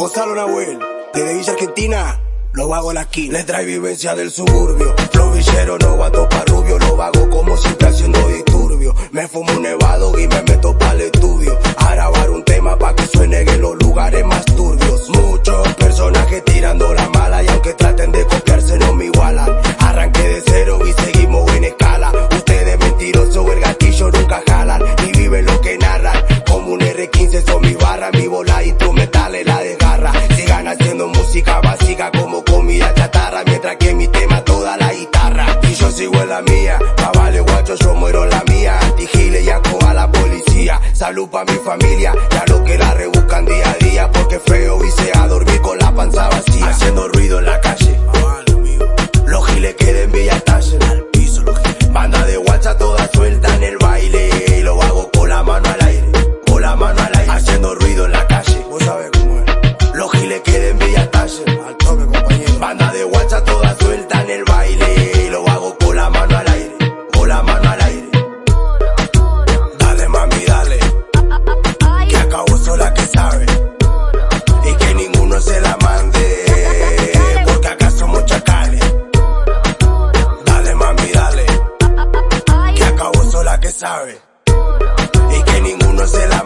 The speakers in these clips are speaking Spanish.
Gonzalo Nahuel, desde Villa Argentina, lo vago la esquina. Les trae vivencia del suburbio, flow villero, no va a rubio, lo vago como siempre haciendo disturbio. Me fumo un nevado y me meto para el estudio, a grabar un tema pa' que suene en los lugares más turbios. Muchos personajes tirando la mala y aunque traten de copiarse no me igualan. Arranqué de cero y seguimos en escala. Ustedes mentirosos, el gatillo nunca jalan, y viven lo que narran. Como un R15 son la mía, más vale guacho, yo muero la mía. Antigile y a la policía. Salud pa' mi familia, ya lo que la rebuscan sabe, y que ninguno se la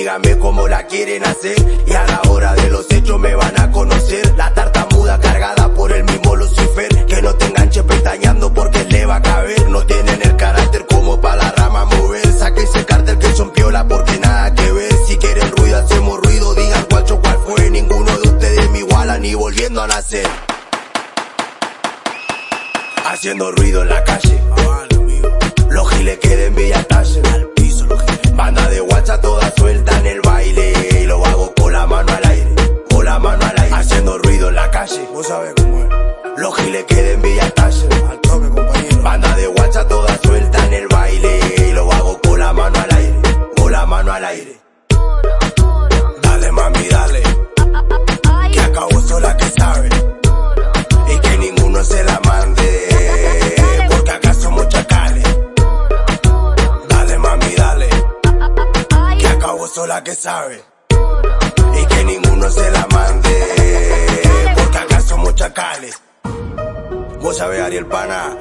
díganme cómo la quieren hacer, y a la hora de los hechos me van a conocer, la tartamuda cargada por el mismo Lucifer, que no te enganche pestañando porque le va a caber, no tienen el carácter como para la rama mover, saque ese cartel que son piola porque nada que ver, si quieren ruido hacemos ruido, digan guacho cuál fue, ninguno de ustedes me iguala ni volviendo a nacer. Haciendo ruido en la calle, mami, dale, que acabo sola que sabe, y que ninguno se la mande, porque acá somos chacales. Dale mami, dale, que acabo sola que sabe, y que ninguno se la mande, porque acá somos chacales. Vos sabés, Ariel Pana,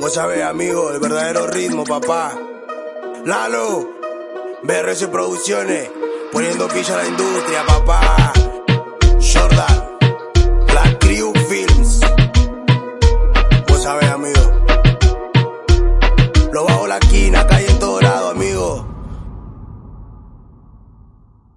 vos sabés, amigo, el verdadero ritmo, papá. Lalo, BRS Producciones, Poniendo picha a la industria, papá. Jordan, Black Crew Films. Vos sabés, amigo. Lo bajo la esquina.